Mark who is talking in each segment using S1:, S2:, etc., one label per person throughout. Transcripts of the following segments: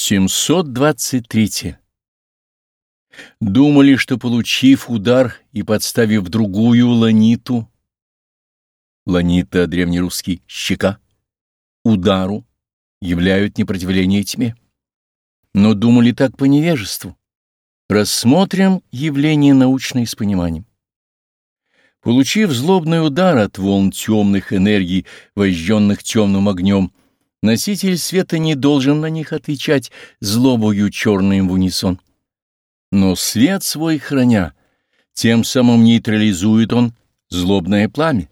S1: 723. Думали, что, получив удар и подставив другую ланиту, ланита древнерусский щека, удару, являют непротивление тьме. Но думали так по невежеству. Рассмотрим явление научное с пониманием. Получив злобный удар от волн темных энергий, вожженных темным огнем, Носитель света не должен на них отвечать злобою черным в унисон. Но свет свой храня, тем самым нейтрализует он злобное пламя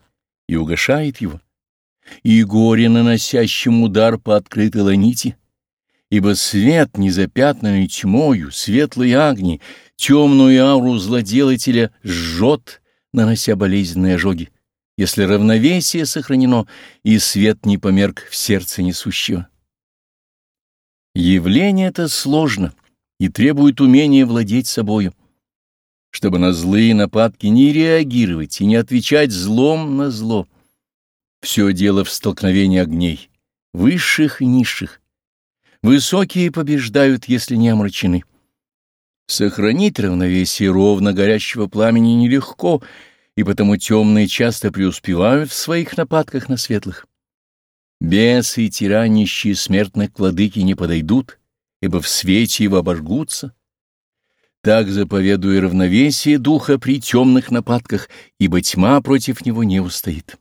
S1: и угошает его. И горе наносящим удар по открытой ланити, ибо свет, незапятнанный тьмою, светлые огни, темную ауру злоделателя жжет, нанося болезненные ожоги если равновесие сохранено и свет не померк в сердце несущего. Явление это сложно и требует умения владеть собою, чтобы на злые нападки не реагировать и не отвечать злом на зло. Все дело в столкновении огней, высших и низших. Высокие побеждают, если не омрачены. Сохранить равновесие ровно горящего пламени нелегко — и потому темные часто преуспевают в своих нападках на светлых. Бесы и тиранищие смертных владыки не подойдут, ибо в свете его обожгутся. Так заповедуя равновесие духа при темных нападках, ибо тьма против него не устоит.